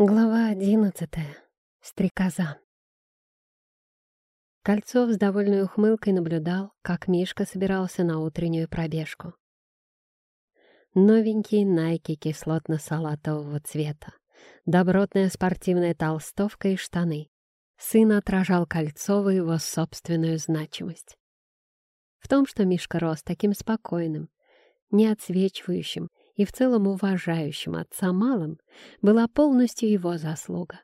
Глава одиннадцатая. Стрекоза. Кольцов с довольной ухмылкой наблюдал, как Мишка собирался на утреннюю пробежку. Новенькие найки кислотно-салатового цвета, добротная спортивная толстовка и штаны. Сын отражал Кольцова его собственную значимость. В том, что Мишка рос таким спокойным, не отсвечивающим и в целом уважающим отца малым, была полностью его заслуга.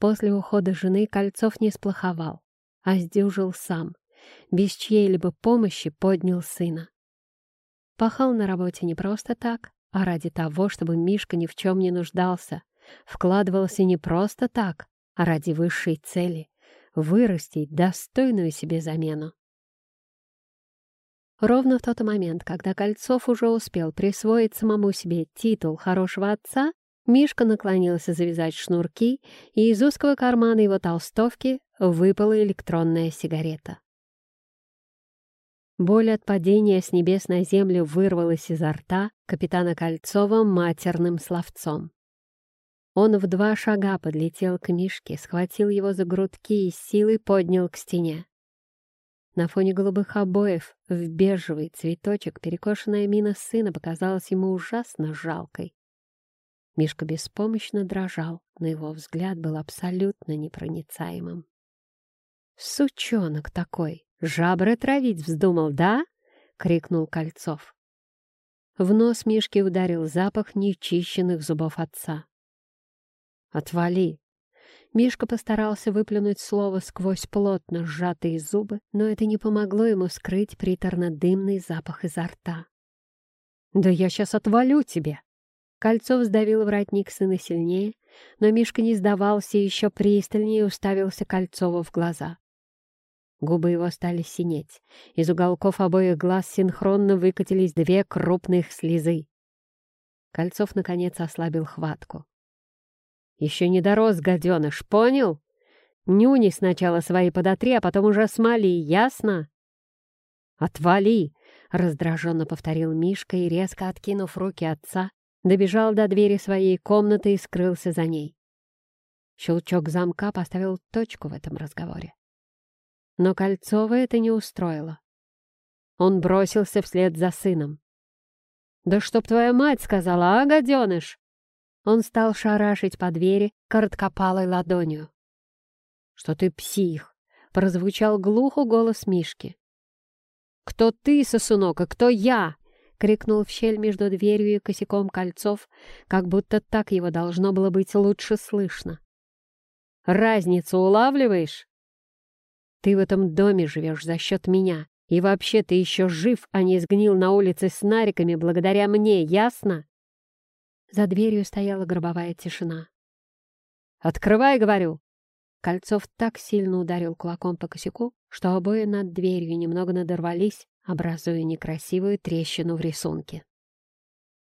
После ухода жены Кольцов не сплоховал, а сдюжил сам, без чьей-либо помощи поднял сына. Пахал на работе не просто так, а ради того, чтобы Мишка ни в чем не нуждался, вкладывался не просто так, а ради высшей цели — вырастить достойную себе замену. Ровно в тот момент, когда Кольцов уже успел присвоить самому себе титул хорошего отца, Мишка наклонился завязать шнурки, и из узкого кармана его толстовки выпала электронная сигарета. Боль от падения с небес на землю вырвалась изо рта капитана Кольцова матерным словцом. Он в два шага подлетел к Мишке, схватил его за грудки и силой поднял к стене. На фоне голубых обоев в бежевый цветочек перекошенная мина сына показалась ему ужасно жалкой. Мишка беспомощно дрожал, но его взгляд был абсолютно непроницаемым. «Сучонок такой! Жабры травить вздумал, да?» — крикнул Кольцов. В нос Мишки ударил запах нечищенных зубов отца. «Отвали!» Мишка постарался выплюнуть слово сквозь плотно сжатые зубы, но это не помогло ему скрыть приторно-дымный запах изо рта. «Да я сейчас отвалю тебе!» Кольцов сдавил воротник сына сильнее, но Мишка не сдавался и еще пристальнее уставился Кольцову в глаза. Губы его стали синеть. Из уголков обоих глаз синхронно выкатились две крупных слезы. Кольцов, наконец, ослабил хватку. Еще не дорос, гаденыш, понял? Нюни сначала свои подотри, а потом уже смоли, ясно? «Отвали!» — раздраженно повторил Мишка и, резко откинув руки отца, добежал до двери своей комнаты и скрылся за ней. Щелчок замка поставил точку в этом разговоре. Но Кольцова это не устроило. Он бросился вслед за сыном. «Да чтоб твоя мать сказала, а, гаденыш!» Он стал шарашить по двери короткопалой ладонью. «Что ты псих!» — прозвучал глухо голос Мишки. «Кто ты, сосунок, а кто я?» — крикнул в щель между дверью и косяком кольцов, как будто так его должно было быть лучше слышно. «Разницу улавливаешь?» «Ты в этом доме живешь за счет меня, и вообще ты еще жив, а не сгнил на улице с нариками благодаря мне, ясно?» За дверью стояла гробовая тишина. «Открывай, говорю!» Кольцов так сильно ударил кулаком по косяку, что обои над дверью немного надорвались, образуя некрасивую трещину в рисунке.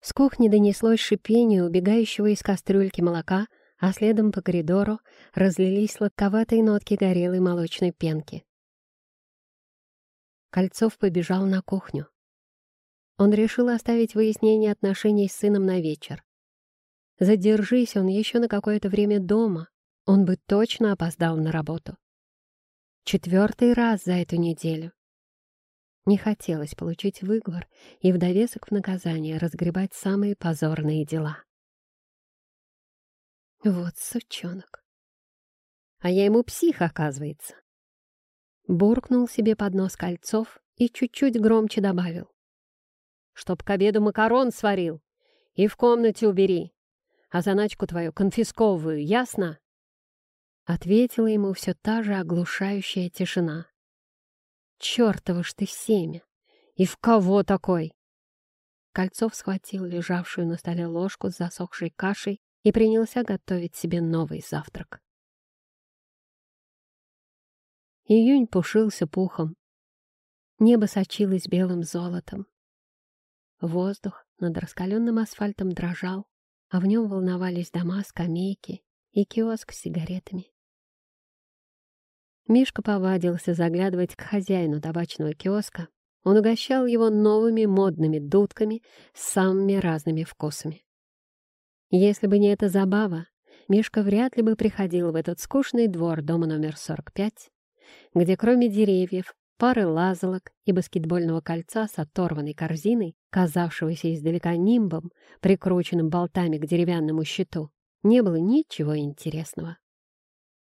С кухни донеслось шипение убегающего из кастрюльки молока, а следом по коридору разлились сладковатые нотки горелой молочной пенки. Кольцов побежал на кухню. Он решил оставить выяснение отношений с сыном на вечер. Задержись он еще на какое-то время дома, он бы точно опоздал на работу. Четвертый раз за эту неделю. Не хотелось получить выговор и в довесок в наказание разгребать самые позорные дела. Вот сучонок. А я ему псих, оказывается. Буркнул себе под нос кольцов и чуть-чуть громче добавил. Чтоб к обеду макарон сварил и в комнате убери а заначку твою конфисковываю, ясно?» Ответила ему все та же оглушающая тишина. «Чёртово ж ты семя! И в кого такой?» Кольцов схватил лежавшую на столе ложку с засохшей кашей и принялся готовить себе новый завтрак. Июнь пушился пухом. Небо сочилось белым золотом. Воздух над раскаленным асфальтом дрожал, а в нем волновались дома, скамейки и киоск с сигаретами. Мишка повадился заглядывать к хозяину табачного киоска. Он угощал его новыми модными дудками с самыми разными вкусами. Если бы не эта забава, Мишка вряд ли бы приходил в этот скучный двор дома номер 45, где кроме деревьев, пары лазалок и баскетбольного кольца с оторванной корзиной, казавшегося издалека нимбом, прикрученным болтами к деревянному щиту, не было ничего интересного.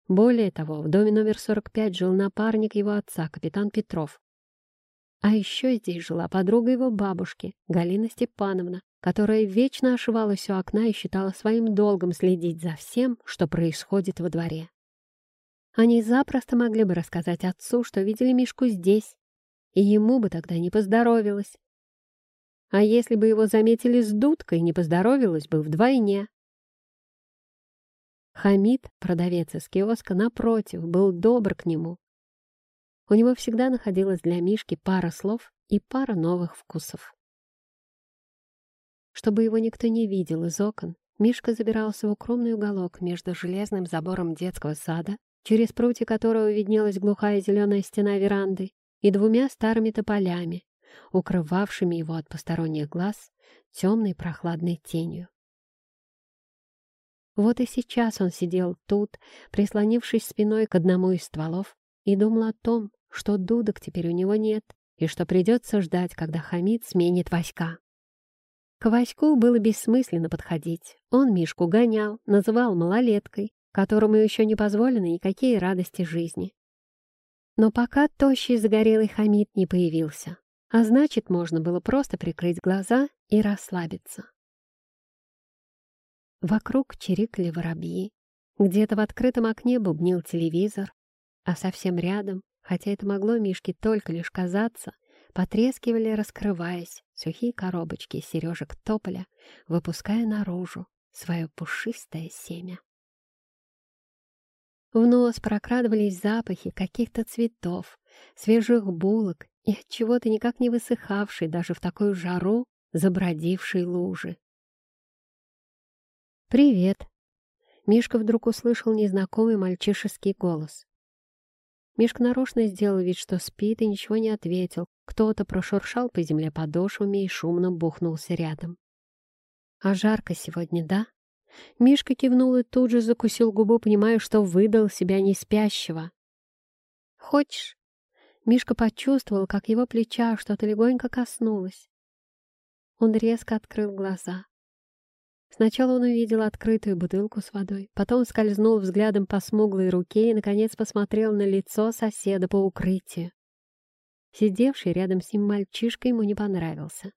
Более того, в доме номер 45 жил напарник его отца, капитан Петров. А еще здесь жила подруга его бабушки, Галина Степановна, которая вечно ошивалась у окна и считала своим долгом следить за всем, что происходит во дворе. Они запросто могли бы рассказать отцу, что видели Мишку здесь, и ему бы тогда не поздоровилось. А если бы его заметили с дудкой, не поздоровилось бы вдвойне. Хамид, продавец из киоска, напротив, был добр к нему. У него всегда находилась для Мишки пара слов и пара новых вкусов. Чтобы его никто не видел из окон, Мишка забирался в укромный уголок между железным забором детского сада, через прутья которого виднелась глухая зеленая стена веранды, и двумя старыми тополями, укрывавшими его от посторонних глаз темной прохладной тенью. Вот и сейчас он сидел тут, прислонившись спиной к одному из стволов, и думал о том, что дудок теперь у него нет, и что придется ждать, когда Хамид сменит Васька. К Ваську было бессмысленно подходить. Он Мишку гонял, называл малолеткой, которому еще не позволены никакие радости жизни. Но пока тощий загорелый Хамид не появился, а значит, можно было просто прикрыть глаза и расслабиться. Вокруг чирикали воробьи. Где-то в открытом окне бубнил телевизор, а совсем рядом, хотя это могло Мишке только лишь казаться, потрескивали, раскрываясь, сухие коробочки сережек тополя, выпуская наружу свое пушистое семя. В нос прокрадывались запахи каких-то цветов, свежих булок и от чего-то никак не высыхавшей даже в такую жару забродившей лужи. «Привет!» Мишка вдруг услышал незнакомый мальчишеский голос. Мишка нарочно сделал вид, что спит, и ничего не ответил. Кто-то прошуршал по земле подошвами и шумно бухнулся рядом. «А жарко сегодня, да?» Мишка кивнул и тут же закусил губу, понимая, что выдал себя не спящего. «Хочешь?» Мишка почувствовал, как его плеча что-то легонько коснулось. Он резко открыл глаза. Сначала он увидел открытую бутылку с водой, потом скользнул взглядом по смуглой руке и, наконец, посмотрел на лицо соседа по укрытию. Сидевший рядом с ним мальчишка ему не понравился.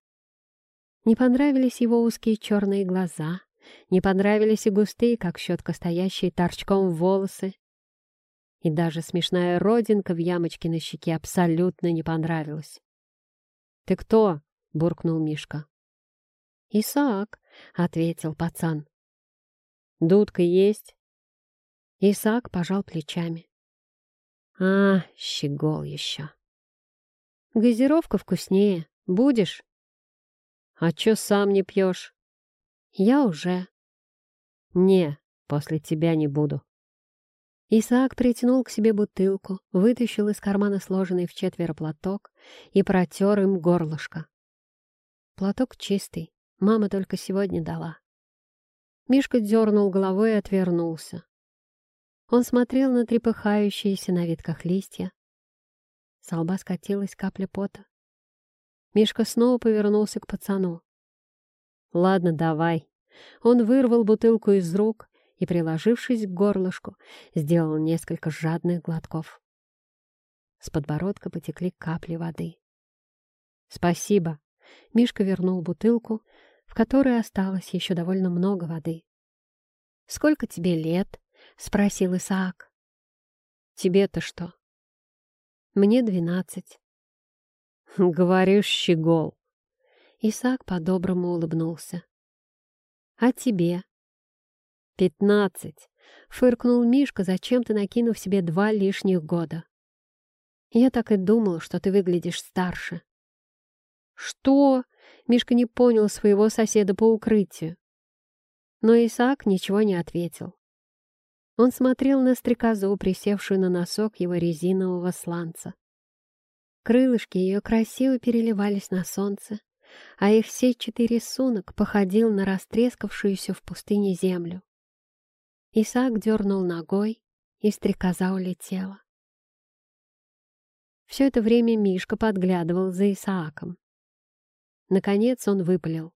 Не понравились его узкие черные глаза, не понравились и густые, как щетка стоящие торчком волосы. И даже смешная родинка в ямочке на щеке абсолютно не понравилась. «Ты кто?» — буркнул Мишка. «Исаак», — ответил пацан. «Дудка есть?» Исаак пожал плечами. «А, щегол еще!» «Газировка вкуснее. Будешь?» «А чё сам не пьешь?» «Я уже». «Не, после тебя не буду». Исаак притянул к себе бутылку, вытащил из кармана сложенный в четверо платок и протер им горлышко. Платок чистый, Мама только сегодня дала. Мишка дернул головой и отвернулся. Он смотрел на трепыхающиеся на ветках листья. С лба скатилась капля пота. Мишка снова повернулся к пацану. «Ладно, давай». Он вырвал бутылку из рук и, приложившись к горлышку, сделал несколько жадных глотков. С подбородка потекли капли воды. «Спасибо». Мишка вернул бутылку, в которой осталось еще довольно много воды. «Сколько тебе лет?» — спросил Исаак. «Тебе-то что?» «Мне двенадцать». «Говоришь, щегол». Исаак по-доброму улыбнулся. «А тебе?» «Пятнадцать», — фыркнул Мишка, зачем-то накинув себе два лишних года. «Я так и думал, что ты выглядишь старше». «Что?» Мишка не понял своего соседа по укрытию. Но Исаак ничего не ответил. Он смотрел на стрекозу, присевшую на носок его резинового сланца. Крылышки ее красиво переливались на солнце, а их сетчатый рисунок походил на растрескавшуюся в пустыне землю. Исаак дернул ногой, и стрекоза улетела. Все это время Мишка подглядывал за Исааком. Наконец он выпалил.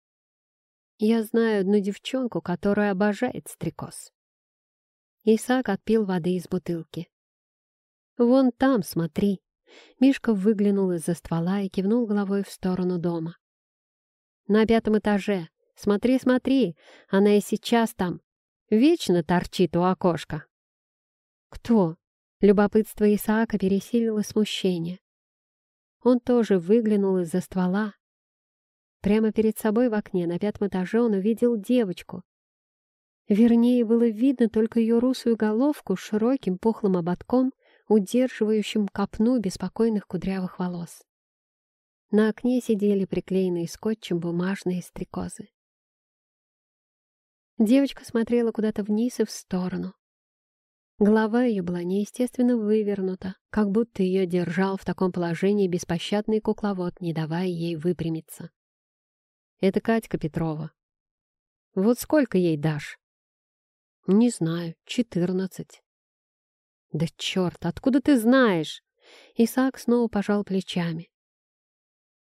«Я знаю одну девчонку, которая обожает стрекоз». Исаак отпил воды из бутылки. «Вон там, смотри!» Мишка выглянул из-за ствола и кивнул головой в сторону дома. «На пятом этаже. Смотри, смотри, она и сейчас там. Вечно торчит у окошка». «Кто?» Любопытство Исаака пересилило смущение. Он тоже выглянул из-за ствола. Прямо перед собой в окне на пятом этаже он увидел девочку. Вернее, было видно только ее русую головку с широким пухлым ободком, удерживающим копну беспокойных кудрявых волос. На окне сидели приклеенные скотчем бумажные стрекозы. Девочка смотрела куда-то вниз и в сторону. Голова ее была неестественно вывернута, как будто ее держал в таком положении беспощадный кукловод, не давая ей выпрямиться. «Это Катька Петрова. Вот сколько ей дашь?» «Не знаю, четырнадцать». «Да черт, откуда ты знаешь?» Исаак снова пожал плечами.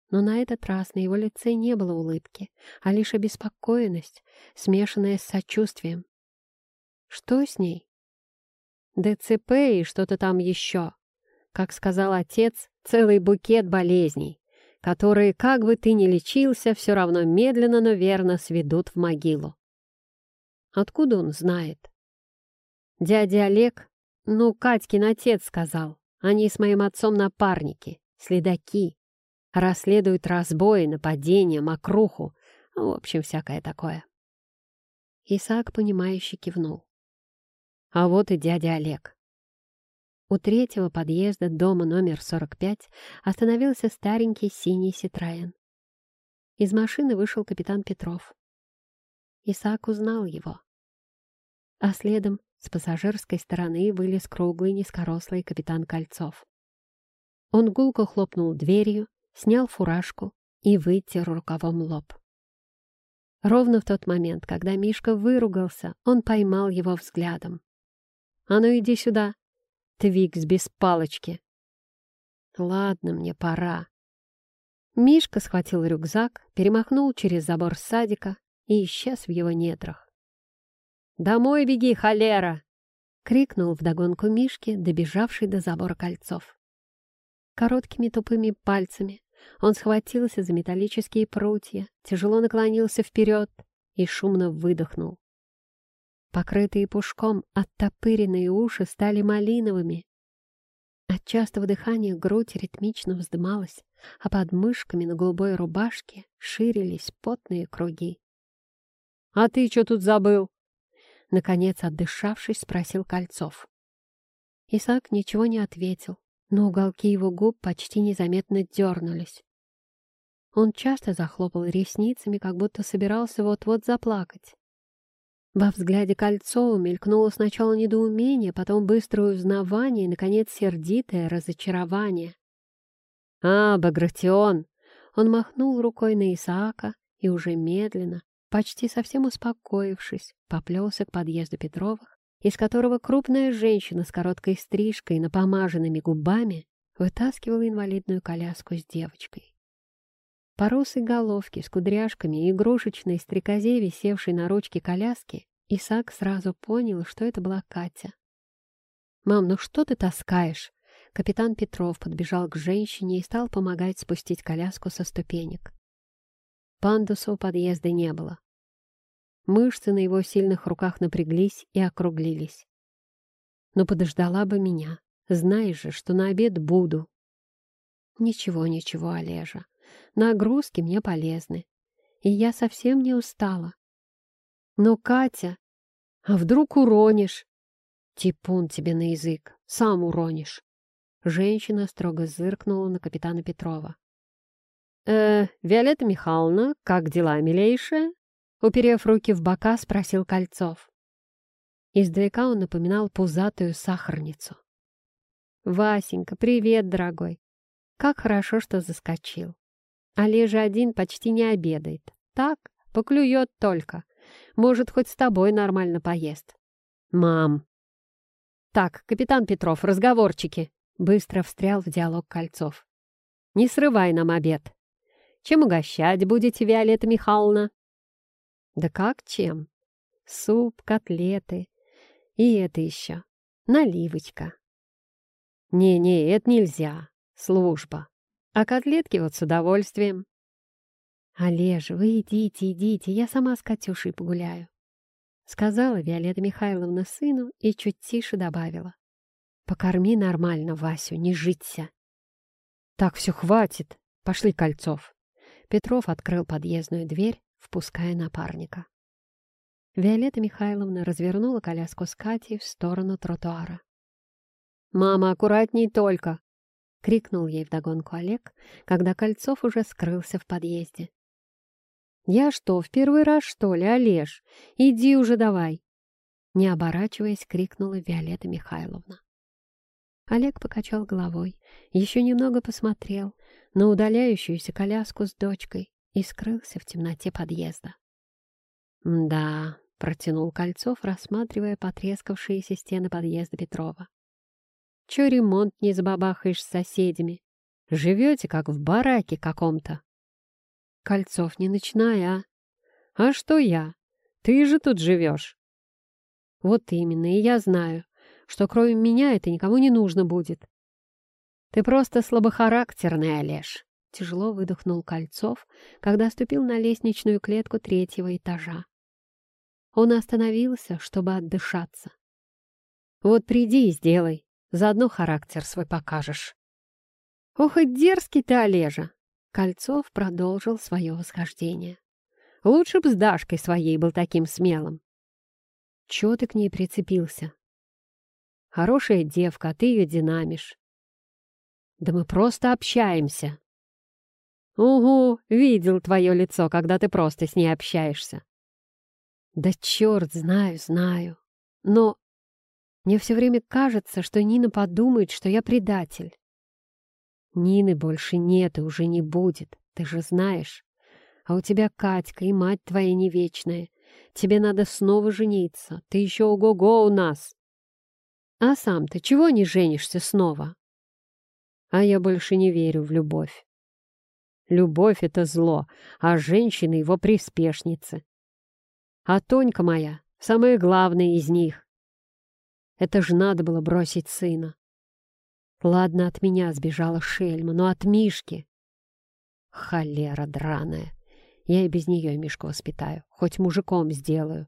Но на этот раз на его лице не было улыбки, а лишь обеспокоенность, смешанная с сочувствием. «Что с ней?» ДЦП и что-то там еще. Как сказал отец, целый букет болезней, которые, как бы ты ни лечился, все равно медленно, но верно сведут в могилу. Откуда он знает? Дядя Олег, ну, Катькин отец сказал, они с моим отцом напарники, следаки, расследуют разбои, нападения, мокруху, в общем, всякое такое. Исаак, понимающе кивнул. А вот и дядя Олег. У третьего подъезда дома номер 45 остановился старенький синий Ситроен. Из машины вышел капитан Петров. Исаак узнал его. А следом с пассажирской стороны вылез круглый низкорослый капитан Кольцов. Он гулко хлопнул дверью, снял фуражку и вытер рукавом лоб. Ровно в тот момент, когда Мишка выругался, он поймал его взглядом. А ну иди сюда, Твикс без палочки. Ладно, мне пора. Мишка схватил рюкзак, перемахнул через забор садика и исчез в его недрах. «Домой беги, холера!» — крикнул вдогонку Мишке, добежавший до забора кольцов. Короткими тупыми пальцами он схватился за металлические прутья, тяжело наклонился вперед и шумно выдохнул. Покрытые пушком оттопыренные уши стали малиновыми. От частого дыхания грудь ритмично вздымалась, а под мышками на голубой рубашке ширились потные круги. «А ты что тут забыл?» Наконец, отдышавшись, спросил Кольцов. Исаак ничего не ответил, но уголки его губ почти незаметно дернулись. Он часто захлопал ресницами, как будто собирался вот-вот заплакать. Во взгляде Кольцова мелькнуло сначала недоумение, потом быстрое узнавание и, наконец, сердитое разочарование. «А, Багратион!» Он махнул рукой на Исаака и уже медленно, почти совсем успокоившись, поплелся к подъезду Петровых, из которого крупная женщина с короткой стрижкой и напомаженными губами вытаскивала инвалидную коляску с девочкой. По русой головке с кудряшками и игрушечной стрекозе, висевшей на ручке коляски, Исаак сразу понял, что это была Катя. «Мам, ну что ты таскаешь?» Капитан Петров подбежал к женщине и стал помогать спустить коляску со ступенек. Пандуса у подъезда не было. Мышцы на его сильных руках напряглись и округлились. «Но подождала бы меня. Знаешь же, что на обед буду». «Ничего, ничего, Олежа. Нагрузки мне полезны. И я совсем не устала. Но Катя... А вдруг уронишь? Типун тебе на язык, сам уронишь. Женщина строго зыркнула на капитана Петрова. «Э, Виолетта Михайловна, как дела, милейшая?» Уперев руки в бока, спросил Кольцов. Издалека он напоминал пузатую сахарницу. «Васенька, привет, дорогой! Как хорошо, что заскочил. Олежа один почти не обедает. Так, поклюет только. Может, хоть с тобой нормально поест. «Мам!» «Так, капитан Петров, разговорчики!» Быстро встрял в диалог Кольцов. «Не срывай нам обед. Чем угощать будете, Виолетта Михайловна?» «Да как чем? Суп, котлеты и это еще. Наливочка». «Не-не, это нельзя. Служба. А котлетки вот с удовольствием». «Олеж, вы идите, идите, я сама с Катюшей погуляю», — сказала Виолетта Михайловна сыну и чуть тише добавила. «Покорми нормально Васю, не житься». «Так, все, хватит. Пошли, Кольцов». Петров открыл подъездную дверь, впуская напарника. Виолетта Михайловна развернула коляску с Катей в сторону тротуара. «Мама, аккуратней только!» — крикнул ей вдогонку Олег, когда Кольцов уже скрылся в подъезде. «Я что, в первый раз, что ли, Олеж? Иди уже давай!» Не оборачиваясь, крикнула Виолетта Михайловна. Олег покачал головой, еще немного посмотрел на удаляющуюся коляску с дочкой и скрылся в темноте подъезда. «Да», — протянул Кольцов, рассматривая потрескавшиеся стены подъезда Петрова. «Чё ремонт не забабахаешь с соседями? Живете, как в бараке каком-то». Кольцов, не начинай, а? А что я? Ты же тут живешь. Вот именно, и я знаю, что кроме меня это никому не нужно будет. Ты просто слабохарактерный, Олеж. Тяжело выдохнул Кольцов, когда ступил на лестничную клетку третьего этажа. Он остановился, чтобы отдышаться. «Вот приди и сделай, заодно характер свой покажешь». «Ох и дерзкий ты, Олежа! Кольцов продолжил свое восхождение. «Лучше б с Дашкой своей был таким смелым». «Чего ты к ней прицепился?» «Хорошая девка, а ты ее динамишь». «Да мы просто общаемся». «Угу, видел твое лицо, когда ты просто с ней общаешься». «Да черт, знаю, знаю. Но мне все время кажется, что Нина подумает, что я предатель. Нины больше нет и уже не будет, ты же знаешь. А у тебя Катька и мать твоя не вечная. Тебе надо снова жениться. Ты еще ого-го у нас. А сам ты чего не женишься снова? А я больше не верю в любовь. Любовь — это зло, а женщины — его приспешницы. А Тонька моя — самая главная из них. Это ж надо было бросить сына. Ладно, от меня сбежала шельма, но от Мишки... Холера драная. Я и без нее Мишку воспитаю, хоть мужиком сделаю.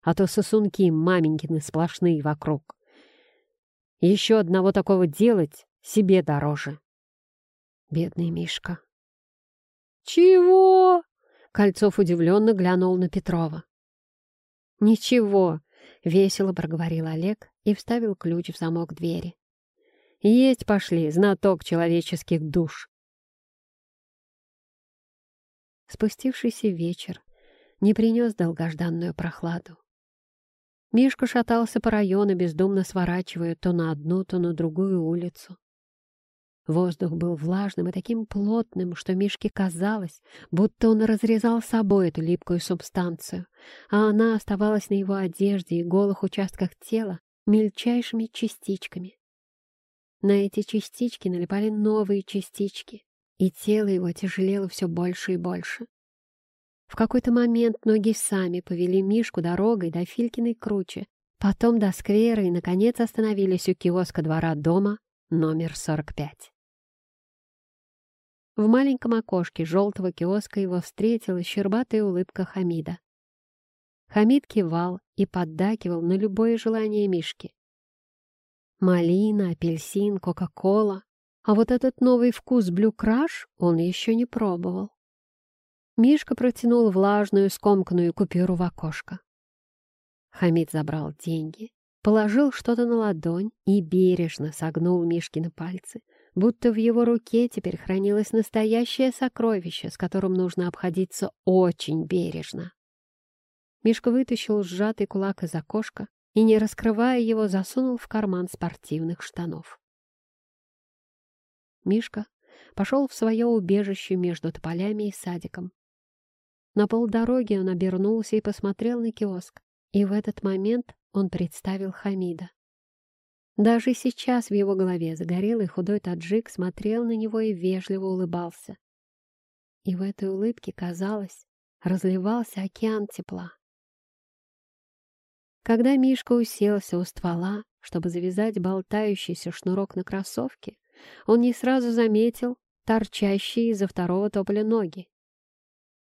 А то сосунки маменькины сплошные вокруг. Еще одного такого делать себе дороже. Бедный Мишка. «Чего?» — Кольцов удивленно глянул на Петрова. «Ничего», — весело проговорил Олег и вставил ключ в замок двери. Есть пошли, знаток человеческих душ. Спустившийся вечер не принес долгожданную прохладу. Мишка шатался по району, бездумно сворачивая то на одну, то на другую улицу. Воздух был влажным и таким плотным, что Мишке казалось, будто он разрезал собой эту липкую субстанцию, а она оставалась на его одежде и голых участках тела мельчайшими частичками. На эти частички налипали новые частички, и тело его тяжелело все больше и больше. В какой-то момент ноги сами повели Мишку дорогой до Филькиной круче, потом до сквера и, наконец, остановились у киоска двора дома номер 45. В маленьком окошке желтого киоска его встретила щербатая улыбка Хамида. Хамид кивал и поддакивал на любое желание Мишки. Малина, апельсин, кока-кола. А вот этот новый вкус блюкраш он еще не пробовал. Мишка протянул влажную, скомканную купюру в окошко. Хамид забрал деньги, положил что-то на ладонь и бережно согнул Мишкины пальцы, будто в его руке теперь хранилось настоящее сокровище, с которым нужно обходиться очень бережно. Мишка вытащил сжатый кулак из окошка и, не раскрывая его, засунул в карман спортивных штанов. Мишка пошел в свое убежище между тополями и садиком. На полдороги он обернулся и посмотрел на киоск, и в этот момент он представил Хамида. Даже сейчас в его голове загорелый худой таджик смотрел на него и вежливо улыбался. И в этой улыбке, казалось, разливался океан тепла. Когда Мишка уселся у ствола, чтобы завязать болтающийся шнурок на кроссовке, он не сразу заметил торчащие из-за второго тополя ноги.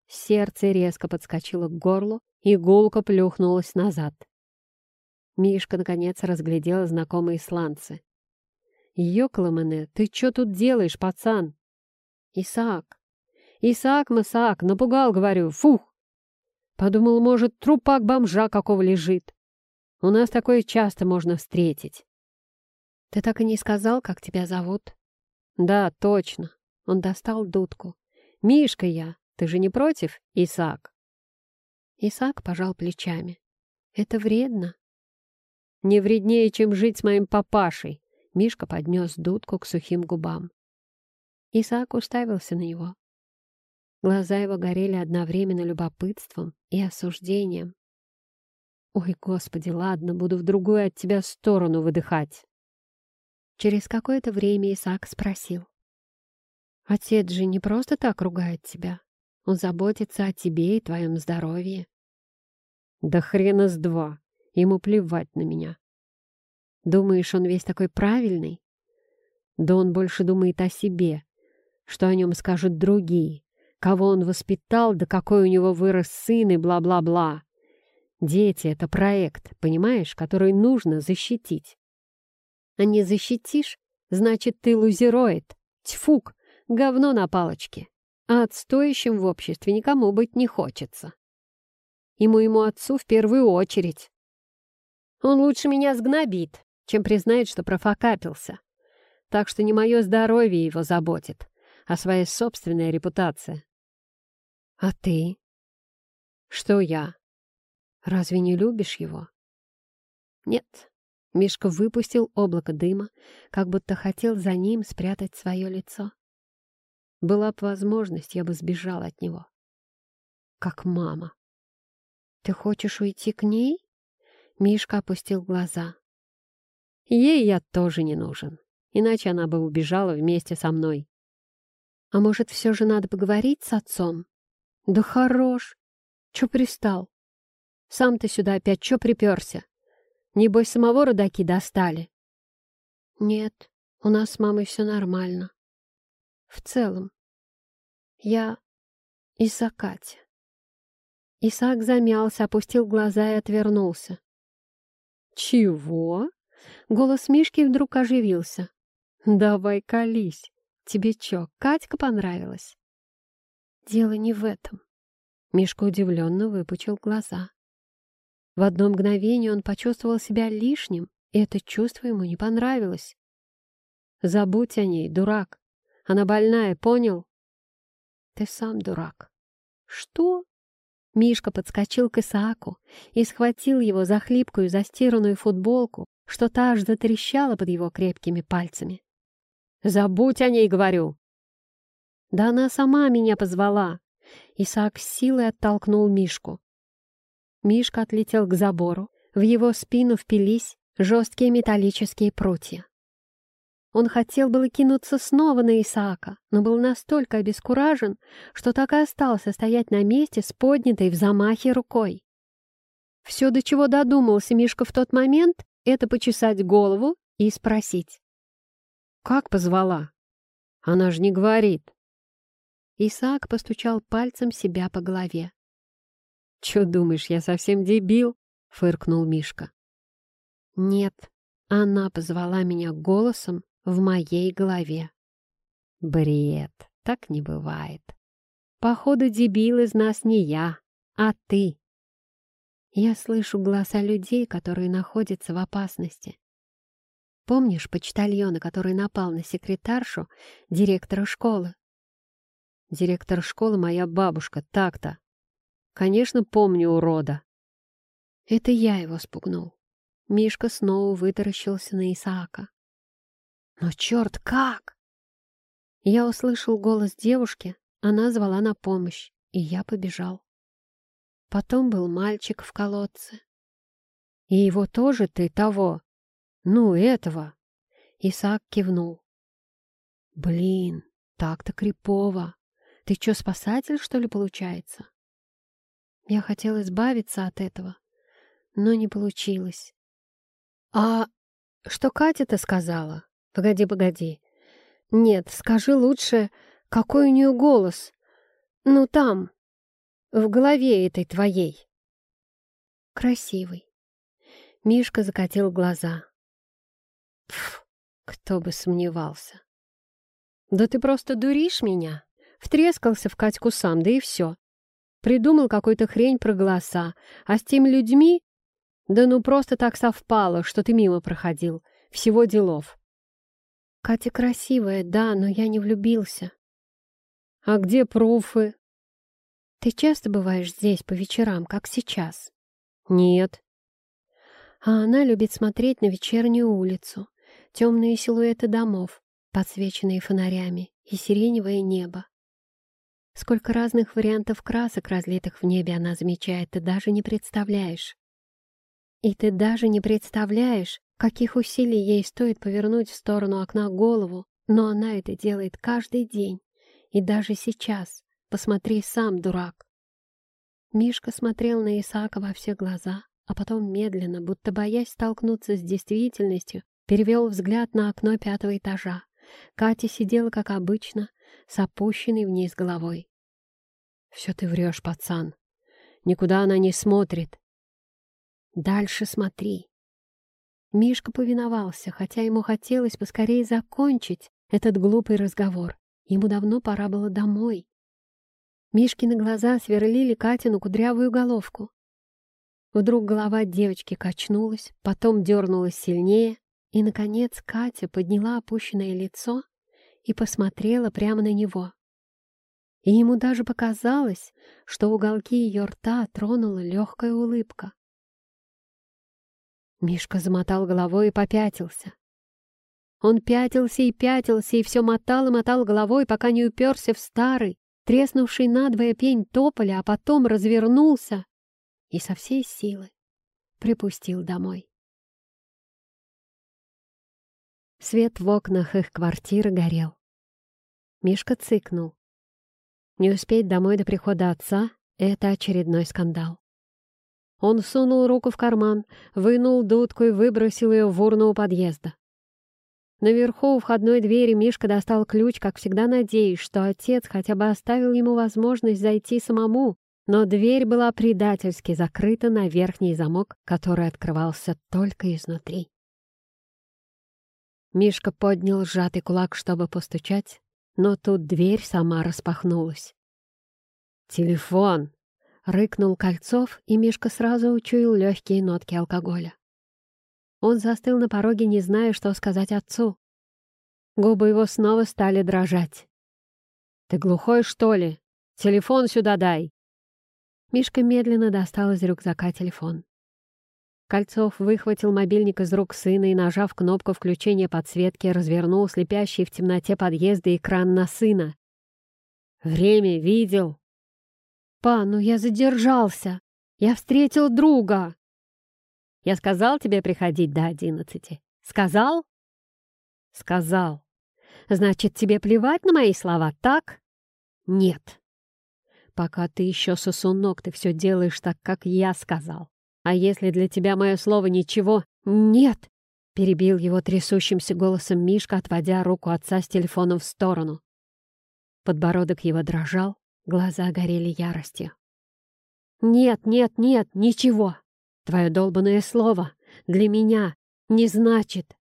Сердце резко подскочило к горлу, и гулко плюхнулось назад. Мишка, наконец, разглядел знакомые сланцы. «Ёкаламэне, ты чё тут делаешь, пацан?» «Исаак! Исаак, Масаак, напугал, говорю, фух!» Подумал, может, трупак бомжа какого лежит. У нас такое часто можно встретить. Ты так и не сказал, как тебя зовут? Да, точно. Он достал дудку. Мишка я. Ты же не против, Исаак? Исаак пожал плечами. Это вредно. Не вреднее, чем жить с моим папашей. Мишка поднес дудку к сухим губам. Исаак уставился на него. Глаза его горели одновременно любопытством и осуждением. «Ой, Господи, ладно, буду в другую от тебя сторону выдыхать». Через какое-то время Исаак спросил. «Отец же не просто так ругает тебя. Он заботится о тебе и твоем здоровье». «Да хрена с два. Ему плевать на меня». «Думаешь, он весь такой правильный?» «Да он больше думает о себе, что о нем скажут другие, кого он воспитал, да какой у него вырос сын и бла-бла-бла. Дети — это проект, понимаешь, который нужно защитить. А не защитишь, значит, ты лузероид, тьфук, говно на палочке. А отстоящим в обществе никому быть не хочется. И моему отцу в первую очередь. Он лучше меня сгнобит, чем признает, что профокапился. Так что не мое здоровье его заботит, а своя собственная репутация. А ты? Что я? Разве не любишь его? Нет. Мишка выпустил облако дыма, как будто хотел за ним спрятать свое лицо. Была бы возможность, я бы сбежал от него. Как мама. Ты хочешь уйти к ней? Мишка опустил глаза. Ей я тоже не нужен, иначе она бы убежала вместе со мной. А может, все же надо поговорить с отцом? Да хорош. Че пристал? Сам ты сюда опять чё приперся? Небось, самого родаки достали?» «Нет, у нас с мамой все нормально. В целом. Я из-за Кати». Исаак замялся, опустил глаза и отвернулся. «Чего?» Голос Мишки вдруг оживился. «Давай колись. Тебе чё, Катька понравилась?» «Дело не в этом». Мишка удивленно выпучил глаза. В одно мгновение он почувствовал себя лишним, и это чувство ему не понравилось. «Забудь о ней, дурак. Она больная, понял?» «Ты сам дурак». «Что?» Мишка подскочил к Исааку и схватил его за хлипкую застиранную футболку, что та аж затрещала под его крепкими пальцами. «Забудь о ней, говорю!» «Да она сама меня позвала!» Исаак с силой оттолкнул Мишку. Мишка отлетел к забору, в его спину впились жесткие металлические прутья. Он хотел было кинуться снова на Исаака, но был настолько обескуражен, что так и остался стоять на месте с поднятой в замахе рукой. Все, до чего додумался Мишка в тот момент, это почесать голову и спросить. «Как позвала? Она же не говорит». Исаак постучал пальцем себя по голове. «Чё думаешь, я совсем дебил?» — фыркнул Мишка. «Нет, она позвала меня голосом в моей голове». «Бред, так не бывает. Походу, дебил из нас не я, а ты». Я слышу голоса людей, которые находятся в опасности. Помнишь почтальона, который напал на секретаршу директора школы? Директор школы моя бабушка, так-то. Конечно, помню урода. Это я его спугнул. Мишка снова вытаращился на Исаака. Но черт, как? Я услышал голос девушки, она звала на помощь, и я побежал. Потом был мальчик в колодце. И его тоже ты того. Ну, этого. Исаак кивнул. Блин, так-то крипово. Ты чё, спасатель, что ли, получается? Я хотел избавиться от этого, но не получилось. А что Катя-то сказала? Погоди, погоди. Нет, скажи лучше, какой у нее голос. Ну, там, в голове этой твоей. Красивый. Мишка закатил глаза. Пф, кто бы сомневался. Да ты просто дуришь меня. Втрескался в Катьку сам, да и все. Придумал какую-то хрень про голоса, а с теми людьми... Да ну просто так совпало, что ты мимо проходил. Всего делов. Катя красивая, да, но я не влюбился. А где пруфы? Ты часто бываешь здесь по вечерам, как сейчас? Нет. А она любит смотреть на вечернюю улицу, темные силуэты домов, подсвеченные фонарями, и сиреневое небо. Сколько разных вариантов красок, разлитых в небе, она замечает, ты даже не представляешь. И ты даже не представляешь, каких усилий ей стоит повернуть в сторону окна голову, но она это делает каждый день. И даже сейчас. Посмотри сам, дурак. Мишка смотрел на Исаака во все глаза, а потом медленно, будто боясь столкнуться с действительностью, перевел взгляд на окно пятого этажа. Катя сидела, как обычно, с опущенной вниз головой. «Все ты врешь, пацан. Никуда она не смотрит. Дальше смотри». Мишка повиновался, хотя ему хотелось поскорее закончить этот глупый разговор. Ему давно пора было домой. Мишкины глаза сверлили Катину кудрявую головку. Вдруг голова девочки качнулась, потом дернулась сильнее, и, наконец, Катя подняла опущенное лицо и посмотрела прямо на него. И ему даже показалось, что уголки ее рта тронула легкая улыбка. Мишка замотал головой и попятился. Он пятился и пятился, и все мотал и мотал головой, пока не уперся в старый, треснувший надвое пень тополя, а потом развернулся и со всей силы припустил домой. Свет в окнах их квартиры горел. Мишка цыкнул. Не успеть домой до прихода отца — это очередной скандал. Он сунул руку в карман, вынул дудку и выбросил ее в урну у подъезда. Наверху у входной двери Мишка достал ключ, как всегда надеясь, что отец хотя бы оставил ему возможность зайти самому, но дверь была предательски закрыта на верхний замок, который открывался только изнутри. Мишка поднял сжатый кулак, чтобы постучать, но тут дверь сама распахнулась. «Телефон!» — рыкнул Кольцов, и Мишка сразу учуял легкие нотки алкоголя. Он застыл на пороге, не зная, что сказать отцу. Губы его снова стали дрожать. «Ты глухой, что ли? Телефон сюда дай!» Мишка медленно достал из рюкзака телефон. Кольцов выхватил мобильник из рук сына и, нажав кнопку включения подсветки, развернул слепящий в темноте подъезда экран на сына. «Время видел?» «Па, ну я задержался! Я встретил друга!» «Я сказал тебе приходить до одиннадцати? Сказал?» «Сказал. Значит, тебе плевать на мои слова, так?» «Нет. Пока ты еще сосунок, ты все делаешь так, как я сказал. А если для тебя мое слово ничего? Нет!» Перебил его трясущимся голосом Мишка, отводя руку отца с телефоном в сторону. Подбородок его дрожал, глаза горели яростью. «Нет, нет, нет, ничего! Твое долбанное слово для меня не значит!»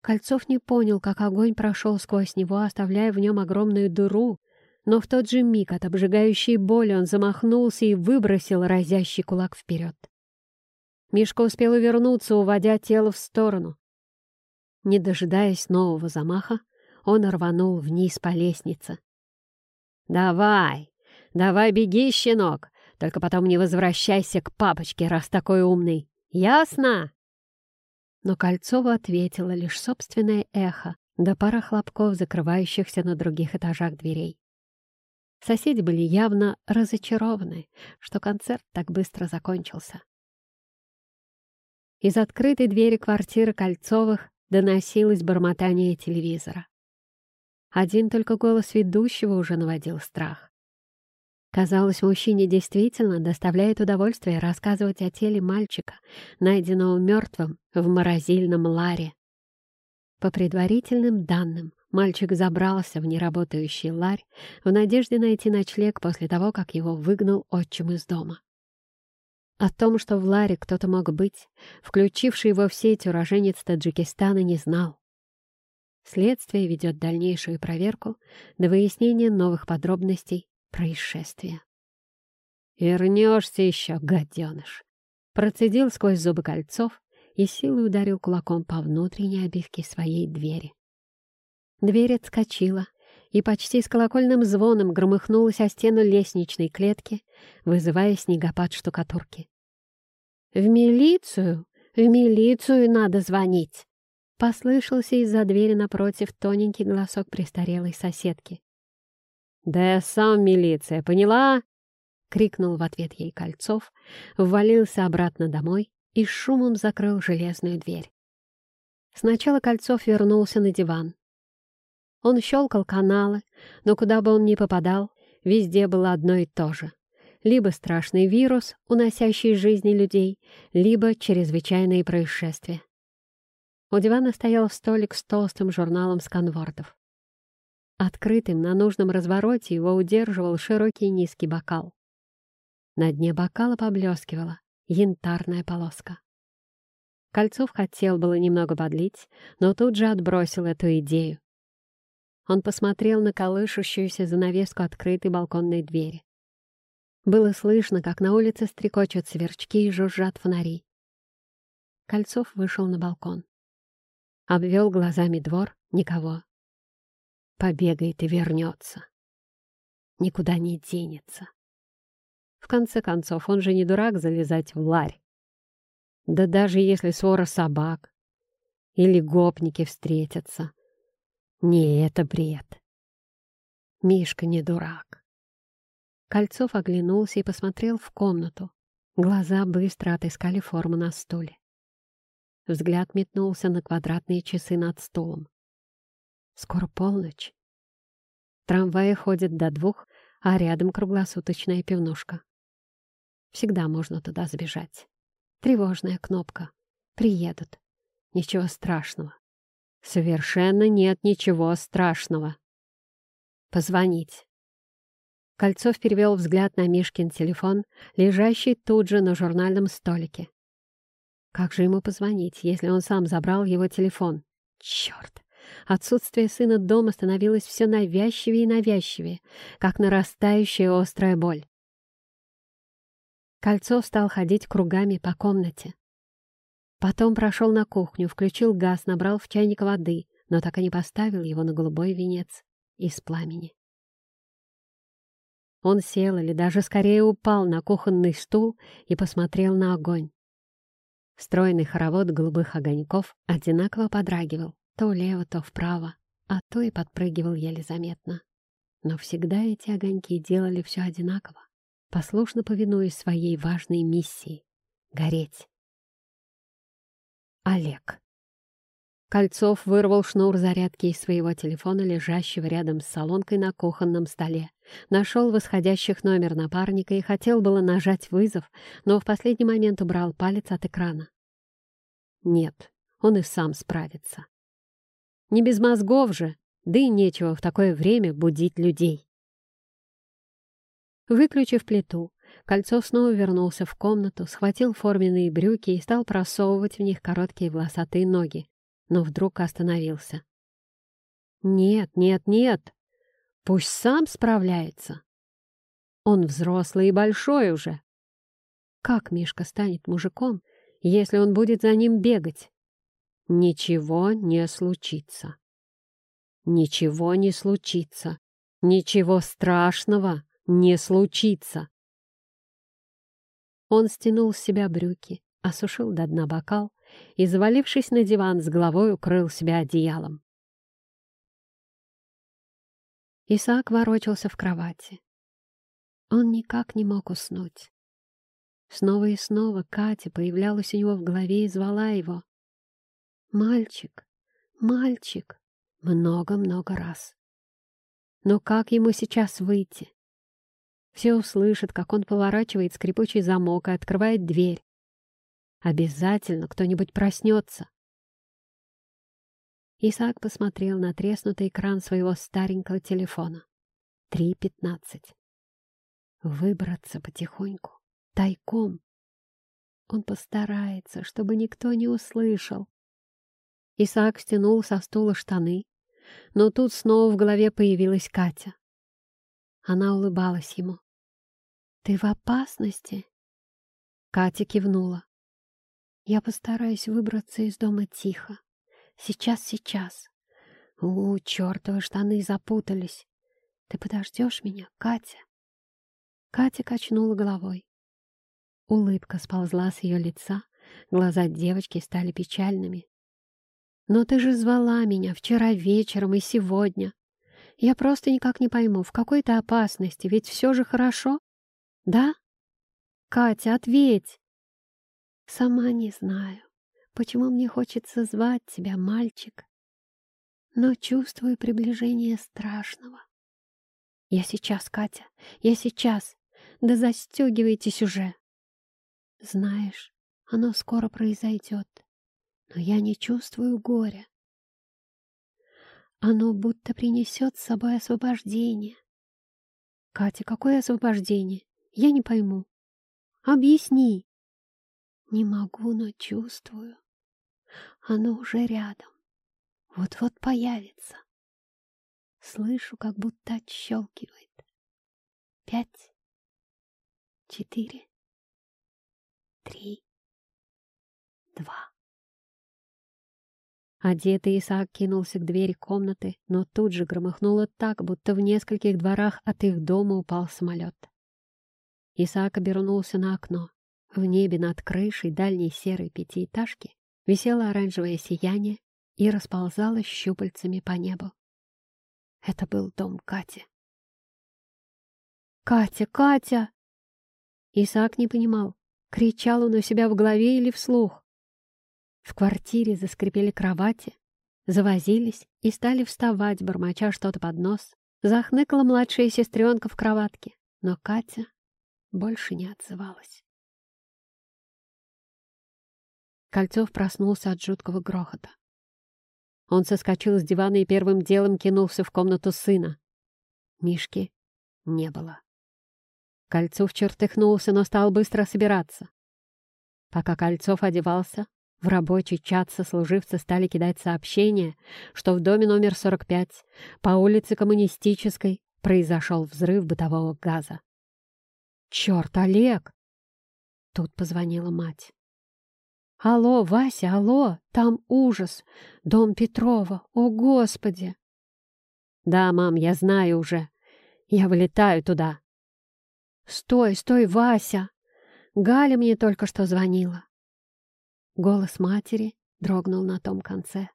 Кольцов не понял, как огонь прошел сквозь него, оставляя в нем огромную дыру, но в тот же миг от обжигающей боли он замахнулся и выбросил разящий кулак вперед. Мишка успел увернуться, уводя тело в сторону. Не дожидаясь нового замаха, он рванул вниз по лестнице. «Давай, давай беги, щенок, только потом не возвращайся к папочке, раз такой умный. Ясно?» Но Кольцова ответила лишь собственное эхо да пара хлопков, закрывающихся на других этажах дверей. Соседи были явно разочарованы, что концерт так быстро закончился. Из открытой двери квартиры Кольцовых доносилось бормотание телевизора. Один только голос ведущего уже наводил страх. Казалось, мужчине действительно доставляет удовольствие рассказывать о теле мальчика, найденного мертвым в морозильном ларе. По предварительным данным, мальчик забрался в неработающий ларь в надежде найти ночлег после того, как его выгнал отчим из дома. О том, что в ларе кто-то мог быть, включивший его в сеть уроженец Таджикистана не знал. Следствие ведет дальнейшую проверку до выяснения новых подробностей происшествия. «Вернешься еще, гаденыш!» Процедил сквозь зубы кольцов и силой ударил кулаком по внутренней обивке своей двери. Дверь отскочила и почти с колокольным звоном громыхнулась о стену лестничной клетки, вызывая снегопад штукатурки. «В милицию? В милицию надо звонить!» Послышался из-за двери напротив тоненький голосок престарелой соседки. «Да я сам милиция, поняла?» — крикнул в ответ ей Кольцов, ввалился обратно домой и шумом закрыл железную дверь. Сначала Кольцов вернулся на диван. Он щелкал каналы, но куда бы он ни попадал, везде было одно и то же. Либо страшный вирус, уносящий жизни людей, либо чрезвычайные происшествия. У дивана стоял столик с толстым журналом сканвордов. Открытым на нужном развороте его удерживал широкий низкий бокал. На дне бокала поблескивала янтарная полоска. Кольцов хотел было немного подлить, но тут же отбросил эту идею. Он посмотрел на колышущуюся занавеску открытой балконной двери. Было слышно, как на улице стрекочут сверчки и жужжат фонари. Кольцов вышел на балкон. Обвел глазами двор — никого. Побегает и вернется. Никуда не денется. В конце концов, он же не дурак залезать в ларь. Да даже если свора собак или гопники встретятся. Не, это бред. Мишка не дурак. Кольцов оглянулся и посмотрел в комнату. Глаза быстро отыскали форму на стуле. Взгляд метнулся на квадратные часы над столом. Скоро полночь. Трамваи ходят до двух, а рядом круглосуточная пивнушка. Всегда можно туда сбежать. Тревожная кнопка. Приедут. Ничего страшного. Совершенно нет ничего страшного. Позвонить. Кольцов перевел взгляд на Мишкин телефон, лежащий тут же на журнальном столике. Как же ему позвонить, если он сам забрал его телефон? Черт! Отсутствие сына дома становилось все навязчивее и навязчивее, как нарастающая острая боль. Кольцов стал ходить кругами по комнате. Потом прошел на кухню, включил газ, набрал в чайник воды, но так и не поставил его на голубой венец из пламени. Он сел или даже скорее упал на кухонный стул и посмотрел на огонь. Стройный хоровод голубых огоньков одинаково подрагивал, то влево, то вправо, а то и подпрыгивал еле заметно. Но всегда эти огоньки делали все одинаково, послушно повинуясь своей важной миссии — гореть. Олег. Кольцов вырвал шнур зарядки из своего телефона, лежащего рядом с солонкой на кухонном столе. Нашел восходящих номер напарника и хотел было нажать вызов, но в последний момент убрал палец от экрана. Нет, он и сам справится. Не без мозгов же, да и нечего в такое время будить людей. Выключив плиту, Кольцов снова вернулся в комнату, схватил форменные брюки и стал просовывать в них короткие волосатые ноги, но вдруг остановился. «Нет, нет, нет! Пусть сам справляется! Он взрослый и большой уже! Как Мишка станет мужиком, если он будет за ним бегать? Ничего не случится. Ничего не случится. Ничего страшного не случится. Он стянул с себя брюки, осушил до дна бокал и, завалившись на диван, с головой укрыл себя одеялом. Исаак ворочался в кровати. Он никак не мог уснуть. Снова и снова Катя появлялась у него в голове и звала его. «Мальчик, мальчик!» Много-много раз. Но как ему сейчас выйти? Все услышат, как он поворачивает скрипучий замок и открывает дверь. Обязательно кто-нибудь проснется. Исаак посмотрел на треснутый экран своего старенького телефона. Три пятнадцать. Выбраться потихоньку, тайком. Он постарается, чтобы никто не услышал. Исаак стянул со стула штаны, но тут снова в голове появилась Катя. Она улыбалась ему. «Ты в опасности?» Катя кивнула. «Я постараюсь выбраться из дома тихо. Сейчас, сейчас. У, чертовы штаны запутались. Ты подождешь меня, Катя?» Катя качнула головой. Улыбка сползла с ее лица, глаза девочки стали печальными. «Но ты же звала меня вчера вечером и сегодня. Я просто никак не пойму, в какой то опасности, ведь все же хорошо. Да? Катя, ответь!» «Сама не знаю, почему мне хочется звать тебя, мальчик, но чувствую приближение страшного. Я сейчас, Катя, я сейчас. Да застегивайтесь уже. Знаешь, оно скоро произойдет но я не чувствую горя. Оно будто принесет с собой освобождение. Катя, какое освобождение? Я не пойму. Объясни. Не могу, но чувствую. Оно уже рядом. Вот-вот появится. Слышу, как будто отщелкивает. Пять, четыре, три, два. Одетый Исаак кинулся к двери комнаты, но тут же громыхнуло так, будто в нескольких дворах от их дома упал самолет. Исаак обернулся на окно. В небе над крышей дальней серой пятиэтажки висело оранжевое сияние и расползалось щупальцами по небу. Это был дом Кати. «Катя! Катя!» Исаак не понимал, кричал он у себя в голове или вслух. В квартире заскрипели кровати, завозились и стали вставать, бормоча что-то под нос. Захныкала младшая сестренка в кроватке, но Катя больше не отзывалась. Кольцов проснулся от жуткого грохота. Он соскочил с дивана и первым делом кинулся в комнату сына. Мишки не было. Кольцов чертыхнулся, но стал быстро собираться. Пока Кольцов одевался, в рабочий чат сослуживцы стали кидать сообщения, что в доме номер 45 по улице Коммунистической произошел взрыв бытового газа. «Черт, Олег!» Тут позвонила мать. «Алло, Вася, алло, там ужас! Дом Петрова, о господи!» «Да, мам, я знаю уже. Я вылетаю туда». «Стой, стой, Вася! Галя мне только что звонила. Голос матери дрогнул на том конце.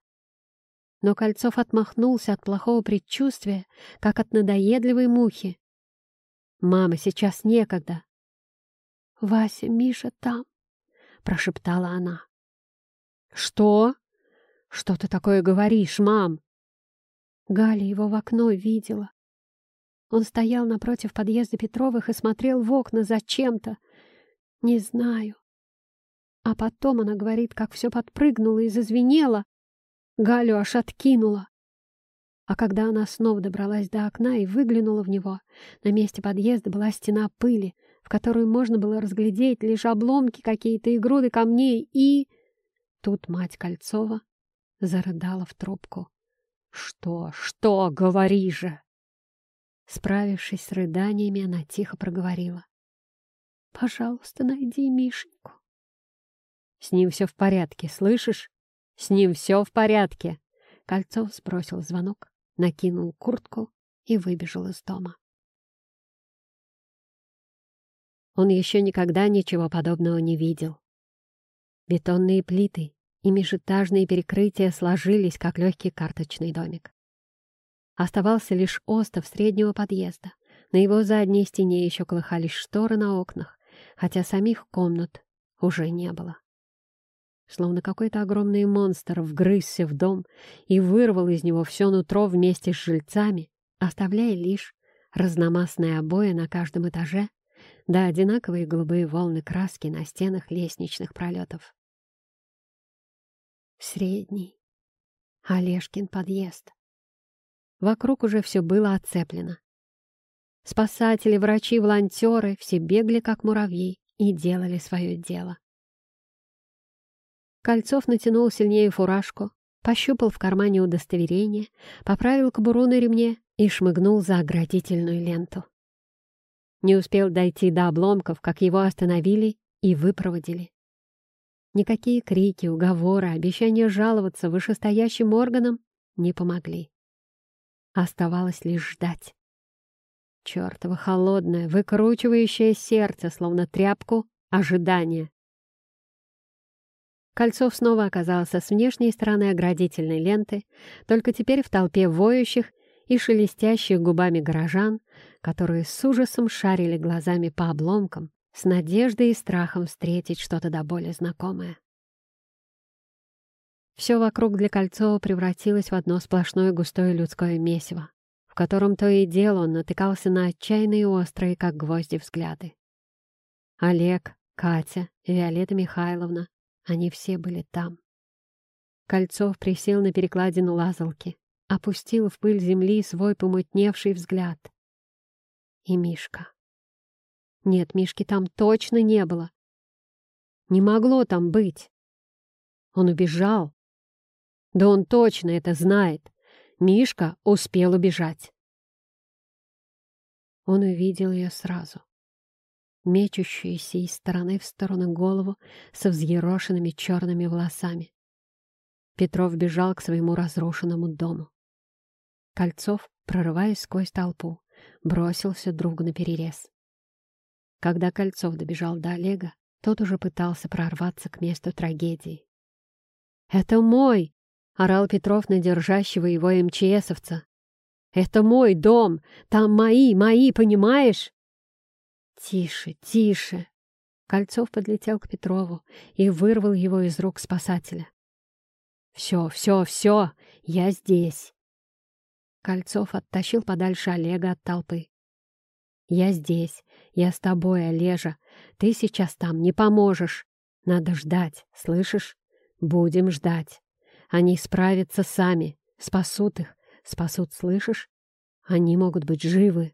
Но Кольцов отмахнулся от плохого предчувствия, как от надоедливой мухи. «Мама, сейчас некогда!» «Вася, Миша там!» — прошептала она. «Что? Что ты такое говоришь, мам?» Галя его в окно видела. Он стоял напротив подъезда Петровых и смотрел в окна зачем-то. Не знаю. А потом она говорит, как все подпрыгнуло и зазвенело. Галю аж откинула. А когда она снова добралась до окна и выглянула в него, на месте подъезда была стена пыли, в которую можно было разглядеть лишь обломки какие-то и груды камней, и... Тут мать Кольцова зарыдала в трубку. «Что? Что? Говори же!» Справившись с рыданиями, она тихо проговорила. «Пожалуйста, найди Мишеньку. С ним все в порядке, слышишь? С ним все в порядке. Кольцов сбросил звонок, накинул куртку и выбежал из дома. Он еще никогда ничего подобного не видел. Бетонные плиты и межэтажные перекрытия сложились, как легкий карточный домик. Оставался лишь остов среднего подъезда. На его задней стене еще колыхались шторы на окнах, хотя самих комнат уже не было. Словно какой-то огромный монстр вгрызся в дом и вырвал из него все нутро вместе с жильцами, оставляя лишь разномастные обои на каждом этаже да одинаковые голубые волны краски на стенах лестничных пролетов. Средний. Олежкин подъезд. Вокруг уже все было оцеплено. Спасатели, врачи, волонтеры — все бегли, как муравьи, и делали свое дело. Кольцов натянул сильнее фуражку, пощупал в кармане удостоверение, поправил кобуру на ремне и шмыгнул за оградительную ленту. Не успел дойти до обломков, как его остановили и выпроводили. Никакие крики, уговоры, обещания жаловаться вышестоящим органам не помогли. Оставалось лишь ждать. Чёртово холодное, выкручивающее сердце, словно тряпку, ожидание. Кольцов снова оказался с внешней стороны оградительной ленты, только теперь в толпе воющих и шелестящих губами горожан, которые с ужасом шарили глазами по обломкам, с надеждой и страхом встретить что-то до боли знакомое. Все вокруг для Кольцова превратилось в одно сплошное густое людское месиво, в котором то и дело он натыкался на отчаянные острые, как гвозди, взгляды. Олег, Катя, Виолетта Михайловна, они все были там. Кольцов присел на перекладину лазалки, опустил в пыль земли свой помутневший взгляд. И Мишка. Нет, Мишки там точно не было. Не могло там быть. Он убежал, да он точно это знает. Мишка успел убежать. Он увидел ее сразу. Мечущуюся из стороны в сторону голову со взъерошенными черными волосами. Петров бежал к своему разрушенному дому. Кольцов, прорываясь сквозь толпу, бросился другу на перерез. Когда Кольцов добежал до Олега, тот уже пытался прорваться к месту трагедии. «Это мой!» — орал Петров на держащего его МЧСовца. «Это мой дом! Там мои, мои, понимаешь?» «Тише, тише!» Кольцов подлетел к Петрову и вырвал его из рук спасателя. «Все, все, все! Я здесь!» Кольцов оттащил подальше Олега от толпы. «Я здесь. Я с тобой, Олежа. Ты сейчас там не поможешь. Надо ждать, слышишь? Будем ждать. Они справятся сами, спасут их, спасут, слышишь? Они могут быть живы.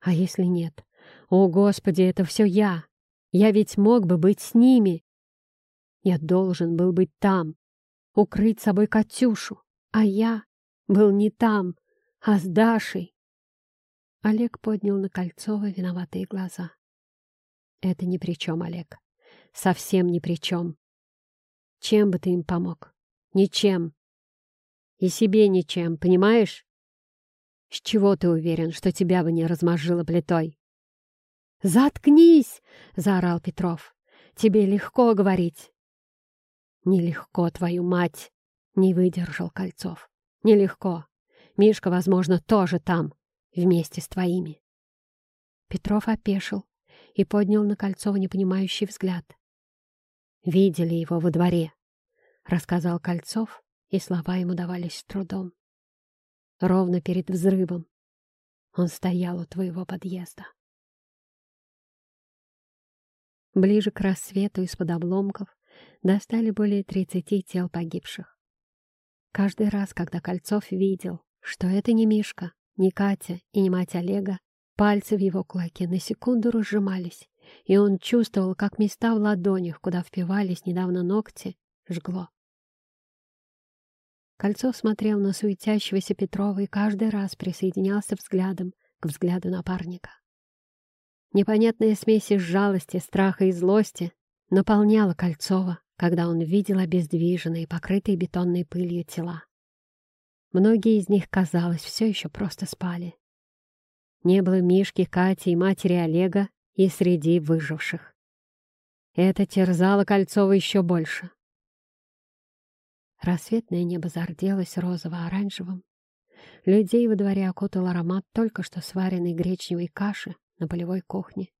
А если нет? О, Господи, это все я! Я ведь мог бы быть с ними. Я должен был быть там, укрыть собой Катюшу, а я был не там, а с Дашей. Олег поднял на Кольцова виноватые глаза. Это ни при чем, Олег. Совсем ни при чем. Чем бы ты им помог? Ничем. И себе ничем, понимаешь? С чего ты уверен, что тебя бы не размозжило плитой? «Заткнись!» — заорал Петров. «Тебе легко говорить». «Нелегко, твою мать!» — не выдержал Кольцов. «Нелегко. Мишка, возможно, тоже там, вместе с твоими». Петров опешил и поднял на Кольцова непонимающий взгляд. «Видели его во дворе рассказал Кольцов, и слова ему давались с трудом. Ровно перед взрывом он стоял у твоего подъезда. Ближе к рассвету из-под обломков достали более тридцати тел погибших. Каждый раз, когда Кольцов видел, что это не Мишка, не Катя и не мать Олега, пальцы в его кулаке на секунду разжимались, и он чувствовал, как места в ладонях, куда впивались недавно ногти, жгло. Кольцов смотрел на суетящегося Петрова и каждый раз присоединялся взглядом к взгляду напарника. Непонятная смесь из жалости, страха и злости наполняла Кольцова, когда он видел обездвиженные, покрытые бетонной пылью тела. Многие из них, казалось, все еще просто спали. Не было Мишки, Кати и матери Олега и среди выживших. Это терзало Кольцова еще больше. Рассветное небо зарделось розово-оранжевым. Людей во дворе окутал аромат только что сваренной гречневой каши на полевой кухне.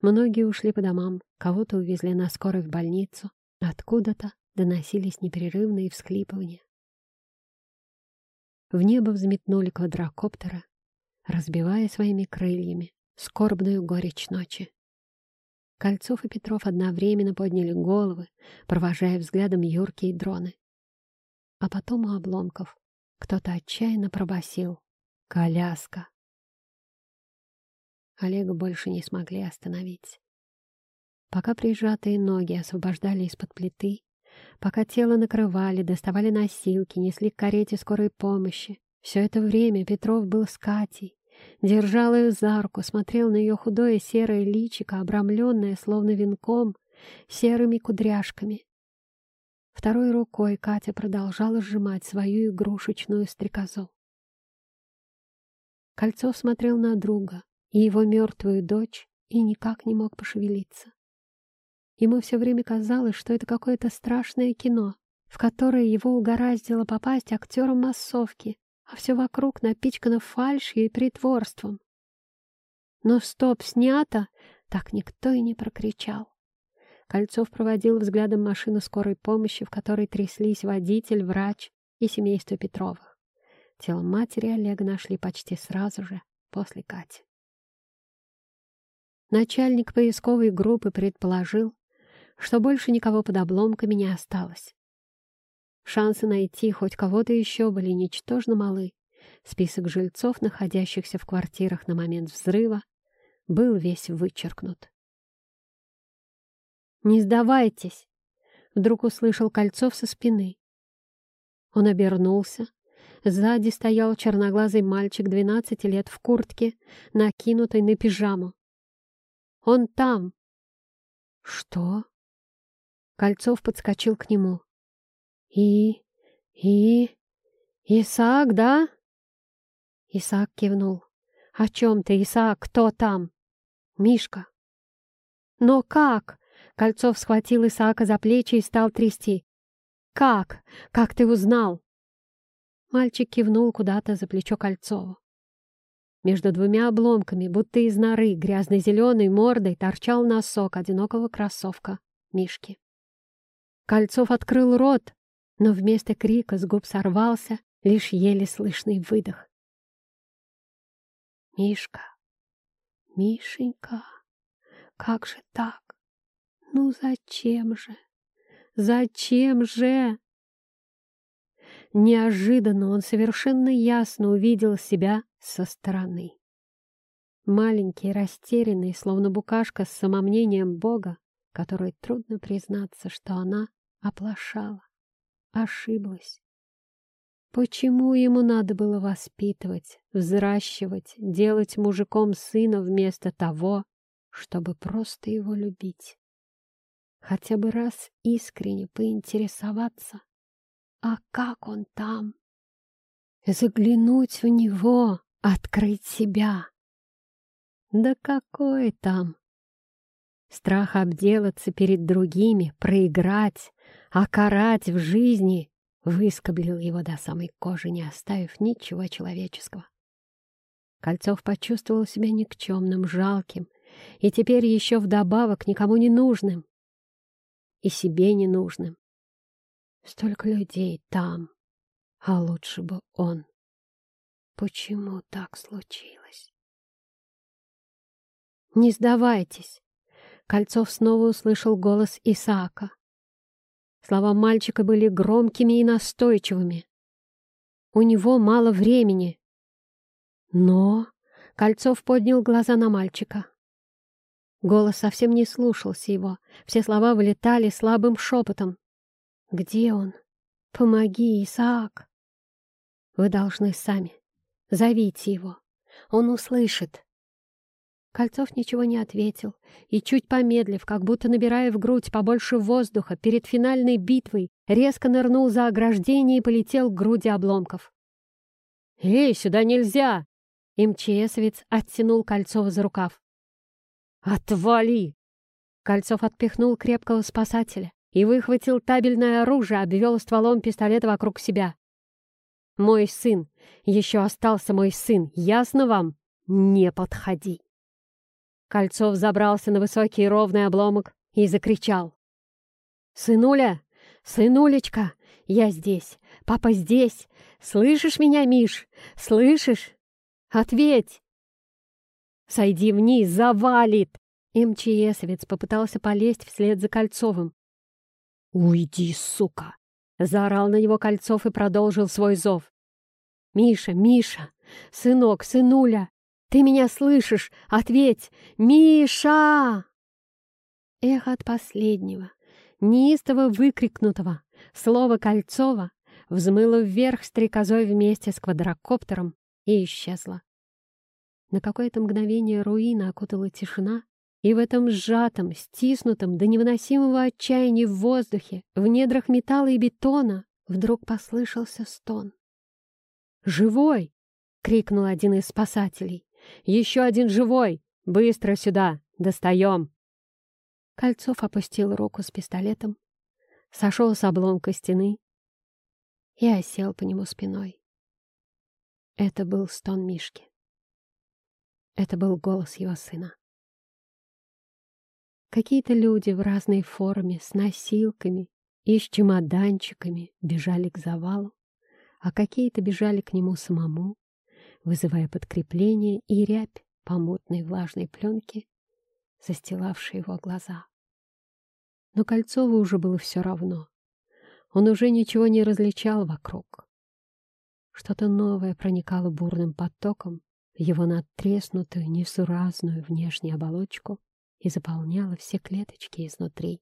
Многие ушли по домам, кого-то увезли на скорой в больницу. Откуда-то доносились непрерывные всхлипывания. В небо взметнули квадрокоптеры, разбивая своими крыльями скорбную горечь ночи. Кольцов и Петров одновременно подняли головы, провожая взглядом юркие дроны. А потом у обломков кто-то отчаянно пробасил «Коляска!». Олега больше не смогли остановить. Пока прижатые ноги освобождали из-под плиты, пока тело накрывали, доставали носилки, несли к карете скорой помощи, все это время Петров был с Катей, держал ее за руку, смотрел на ее худое серое личико, обрамленное, словно венком, серыми кудряшками. Второй рукой Катя продолжала сжимать свою игрушечную стрекозу. Кольцов смотрел на друга и его мертвую дочь и никак не мог пошевелиться. Ему все время казалось, что это какое-то страшное кино, в которое его угораздило попасть актером массовки, а все вокруг напичкано фальшью и притворством. Но «Стоп! Снято!» так никто и не прокричал. Кольцов проводил взглядом машину скорой помощи, в которой тряслись водитель, врач и семейство Петровых. Тело матери Олега нашли почти сразу же, после Кати. Начальник поисковой группы предположил, что больше никого под обломками не осталось. Шансы найти хоть кого-то еще были ничтожно малы. Список жильцов, находящихся в квартирах на момент взрыва, был весь вычеркнут. «Не сдавайтесь!» — вдруг услышал Кольцов со спины. Он обернулся. Сзади стоял черноглазый мальчик двенадцати лет в куртке, накинутой на пижаму. «Он там!» «Что?» Кольцов подскочил к нему. «И... и... Исаак, да?» Исаак кивнул. «О чем ты, Исаак? Кто там?» «Мишка». «Но как?» Кольцов схватил Исаака за плечи и стал трясти. «Как? Как ты узнал?» Мальчик кивнул куда-то за плечо Кольцову. Между двумя обломками, будто из норы, грязно-зеленой мордой торчал носок одинокого кроссовка Мишки. Кольцов открыл рот, но вместо крика с губ сорвался лишь еле слышный выдох. «Мишка! Мишенька! Как же так? Ну зачем же? Зачем же?» Неожиданно он совершенно ясно увидел себя со стороны. Маленький, растерянный, словно букашка с самомнением Бога, которой трудно признаться, что она оплошала ошиблась. Почему ему надо было воспитывать, взращивать, делать мужиком сына вместо того, чтобы просто его любить? Хотя бы раз искренне поинтересоваться, а как он там? Заглянуть в него, открыть себя. Да какой там? Страх обделаться перед другими, проиграть, а карать в жизни выскоблил его до самой кожи, не оставив ничего человеческого. Кольцов почувствовал себя никчемным, жалким, и теперь еще вдобавок никому не нужным. И себе не нужным. Столько людей там, а лучше бы он. Почему так случилось? «Не сдавайтесь!» Кольцов снова услышал голос Исаака. Слова мальчика были громкими и настойчивыми. У него мало времени. Но... Кольцов поднял глаза на мальчика. Голос совсем не слушался его. Все слова вылетали слабым шепотом. «Где он? Помоги, Исаак!» «Вы должны сами. Зовите его. Он услышит». Кольцов ничего не ответил и, чуть помедлив, как будто набирая в грудь побольше воздуха, перед финальной битвой резко нырнул за ограждение и полетел к груди обломков. «Эй, сюда нельзя!» МЧСовец оттянул Кольцова за рукав. «Отвали!» Кольцов отпихнул крепкого спасателя и выхватил табельное оружие, обвел стволом пистолета вокруг себя. «Мой сын! Еще остался мой сын! Ясно вам? Не подходи!» Кольцов забрался на высокий ровный обломок и закричал. «Сынуля! Сынулечка! Я здесь! Папа здесь! Слышишь меня, Миш? Слышишь? Ответь!» «Сойди вниз, завалит!» МЧСовец попытался полезть вслед за Кольцовым. «Уйди, сука!» — заорал на него Кольцов и продолжил свой зов. «Миша, Миша! Сынок, сынуля! Ты меня слышишь? Ответь! Миша!» Эхо от последнего, неистово выкрикнутого слова Кольцова взмыло вверх стрекозой вместе с квадрокоптером и исчезло. На какое-то мгновение руина окутала тишина, и в этом сжатом, стиснутом до невыносимого отчаяния в воздухе, в недрах металла и бетона, вдруг послышался стон. «Живой!» — крикнул один из спасателей. Еще один живой! Быстро сюда! Достаем!» Кольцов опустил руку с пистолетом, сошел с обломка стены и осел по нему спиной. Это был стон Мишки. Это был голос его сына. Какие-то люди в разной форме, с носилками и с чемоданчиками бежали к завалу, а какие-то бежали к нему самому, вызывая подкрепление и рябь по мутной влажной пленке, застилавшей его глаза. Но Кольцову уже было все равно. Он уже ничего не различал вокруг. Что-то новое проникало бурным потоком в его надтреснутую, несуразную внешнюю оболочку и заполняло все клеточки изнутри.